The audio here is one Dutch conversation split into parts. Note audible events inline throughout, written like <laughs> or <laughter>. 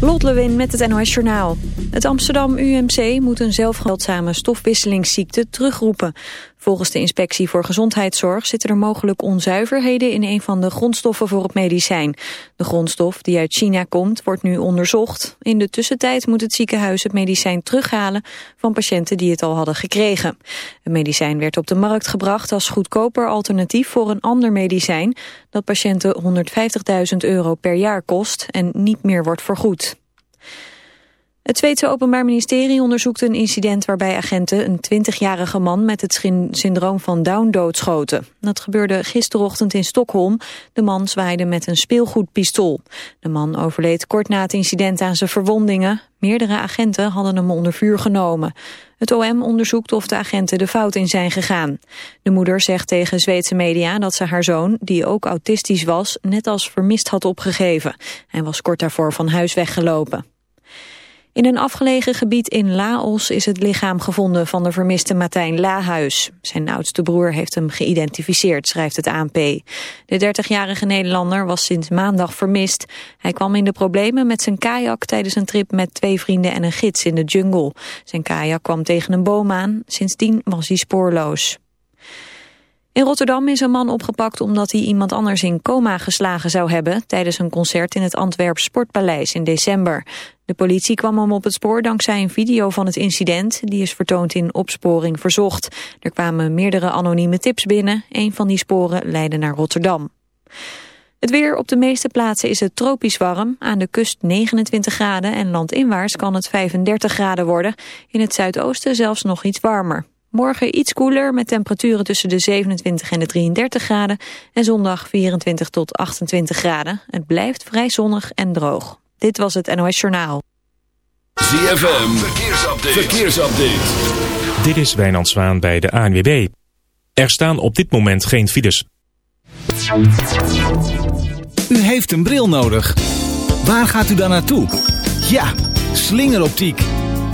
Lot Lewin met het NOS Journaal. Het Amsterdam UMC moet een zelfgeldzame stofwisselingsziekte terugroepen. Volgens de Inspectie voor Gezondheidszorg zitten er mogelijk onzuiverheden in een van de grondstoffen voor het medicijn. De grondstof die uit China komt wordt nu onderzocht. In de tussentijd moet het ziekenhuis het medicijn terughalen van patiënten die het al hadden gekregen. Het medicijn werd op de markt gebracht als goedkoper alternatief voor een ander medicijn dat patiënten 150.000 euro per jaar kost en niet meer wordt vergoed. Het Zweedse Openbaar Ministerie onderzoekt een incident waarbij agenten een 20-jarige man met het syndroom van Down doodschoten. Dat gebeurde gisterochtend in Stockholm. De man zwaaide met een speelgoedpistool. De man overleed kort na het incident aan zijn verwondingen. Meerdere agenten hadden hem onder vuur genomen. Het OM onderzoekt of de agenten de fout in zijn gegaan. De moeder zegt tegen Zweedse media dat ze haar zoon, die ook autistisch was, net als vermist had opgegeven. Hij was kort daarvoor van huis weggelopen. In een afgelegen gebied in Laos is het lichaam gevonden van de vermiste Martijn Lahuis. Zijn oudste broer heeft hem geïdentificeerd, schrijft het ANP. De 30-jarige Nederlander was sinds maandag vermist. Hij kwam in de problemen met zijn kajak tijdens een trip met twee vrienden en een gids in de jungle. Zijn kajak kwam tegen een boom aan. Sindsdien was hij spoorloos. In Rotterdam is een man opgepakt omdat hij iemand anders in coma geslagen zou hebben tijdens een concert in het Antwerp Sportpaleis in december. De politie kwam hem op het spoor dankzij een video van het incident. Die is vertoond in Opsporing Verzocht. Er kwamen meerdere anonieme tips binnen. Een van die sporen leidde naar Rotterdam. Het weer op de meeste plaatsen is het tropisch warm. Aan de kust 29 graden en landinwaarts kan het 35 graden worden. In het zuidoosten zelfs nog iets warmer. Morgen iets koeler met temperaturen tussen de 27 en de 33 graden. En zondag 24 tot 28 graden. Het blijft vrij zonnig en droog. Dit was het NOS Journaal. ZFM, verkeersupdate. verkeersupdate. Dit is Wijnand Zwaan bij de ANWB. Er staan op dit moment geen files. U heeft een bril nodig. Waar gaat u dan naartoe? Ja, slingeroptiek.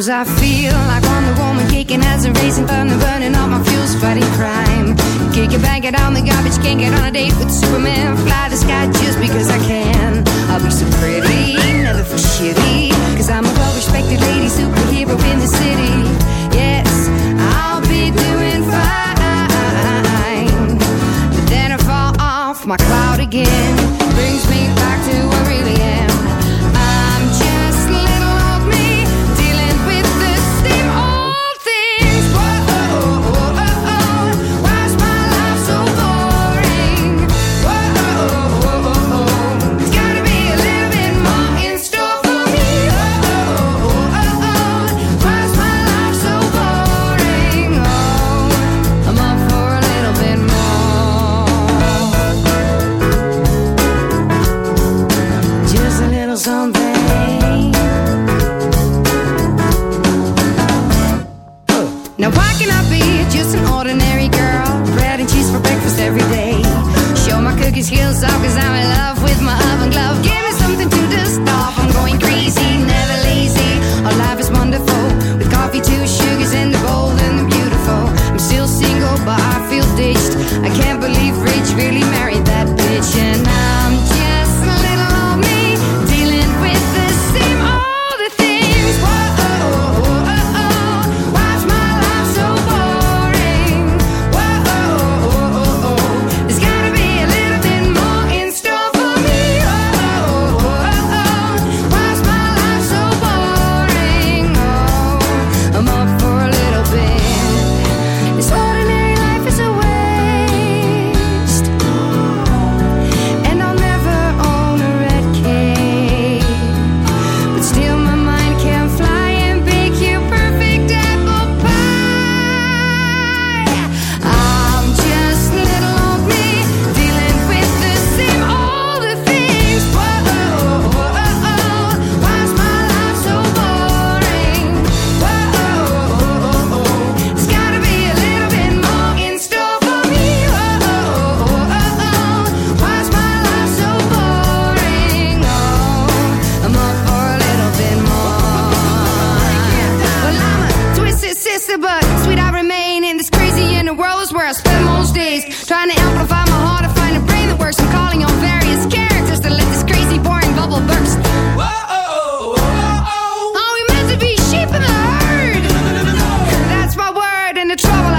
Sometimes I something.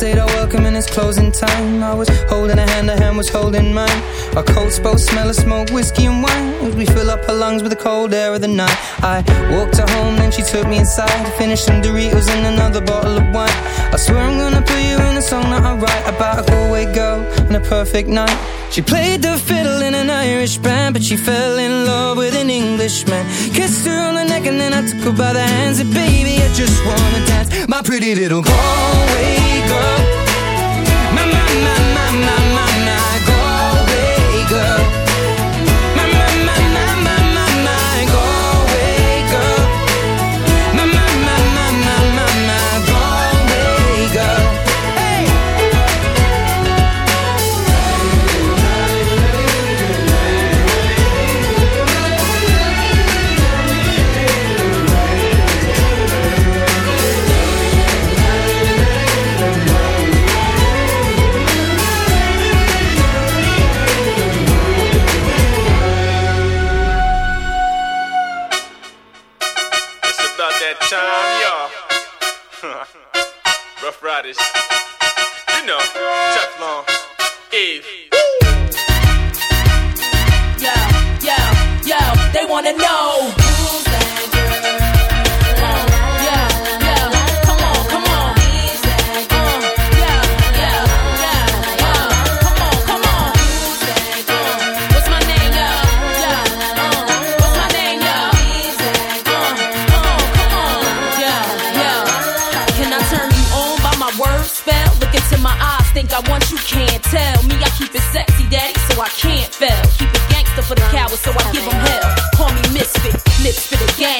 said our welcome and it's closing time. I was holding a hand, her hand was holding mine. Our coats both smell of smoke, whiskey and wine. As we fill up her lungs with the cold air of the night. I walked her home, then she took me inside. to Finished some Doritos and another bottle of wine. I swear I'm gonna put you in a song that I write about a Galway girl and a perfect night. She played the fiddle in an Irish band, but she fell in love with an Englishman. Kissed her on the neck and then I took her by the hands. And baby, I just wanna dance, my pretty little Galway girl. My, my, my, my, my, my, time, y'all. <laughs> Rough Riders. You know, Teflon, Eve. Yo, yo, yo, they wanna know.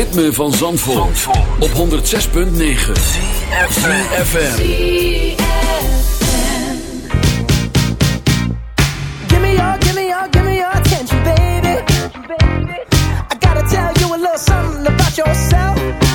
Ritme van Zandvoort, op 106.9 FM. Give me your, give me your, give me your attention, baby. I gotta tell you a little something about yourself.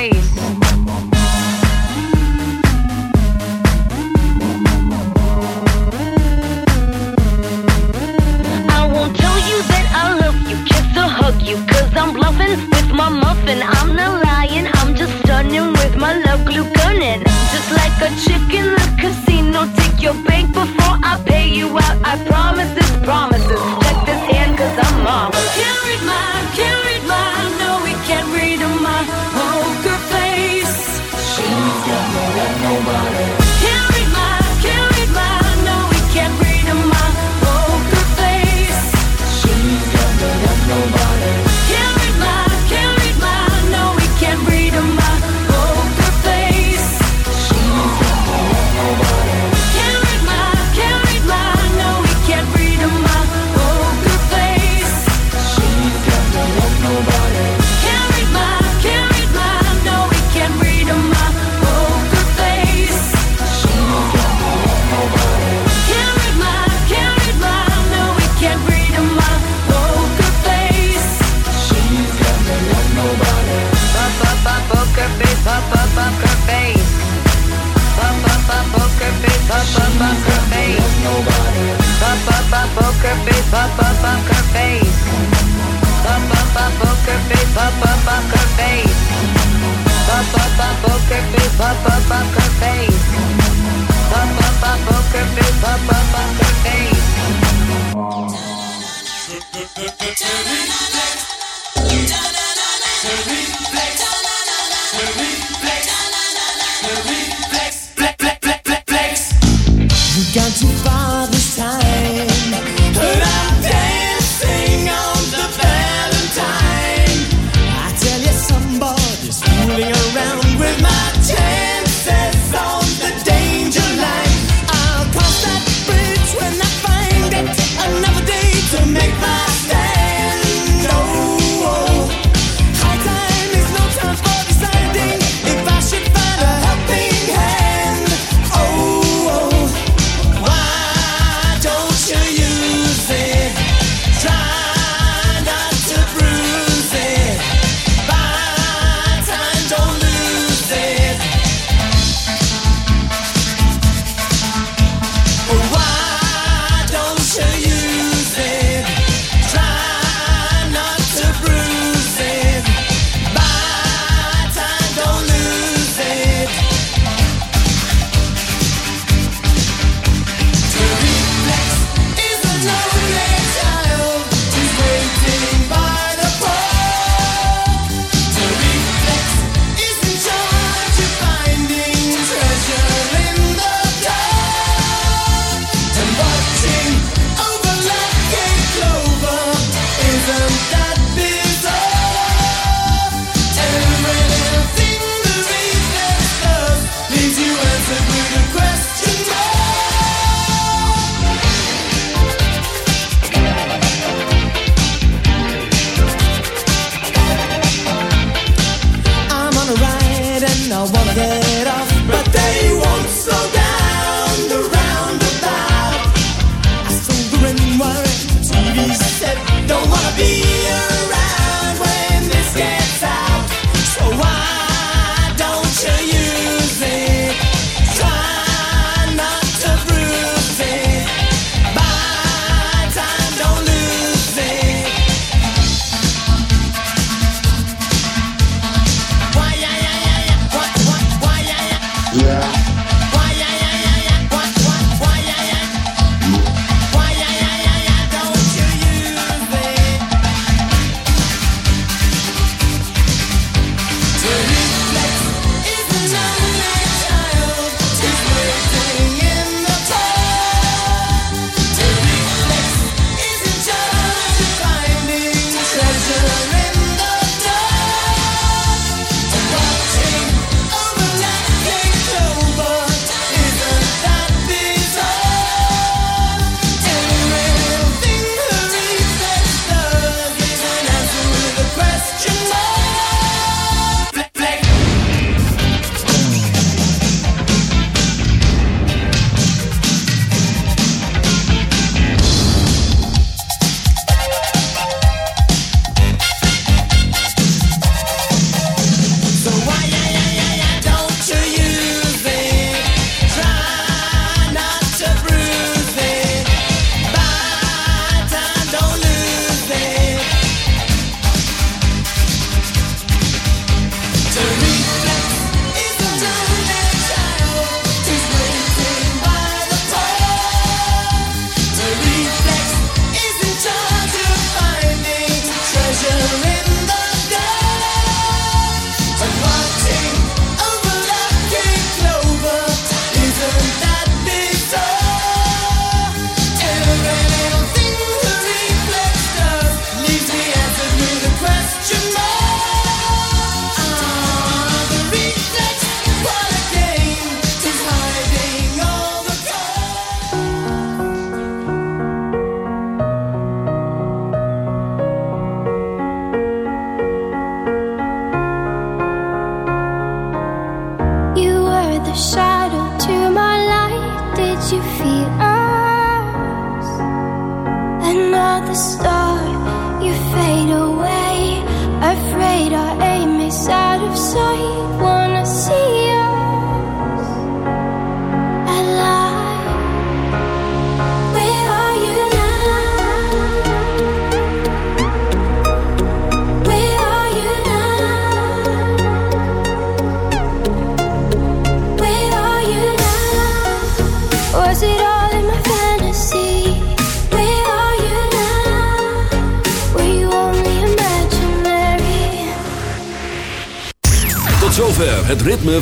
Face. Папа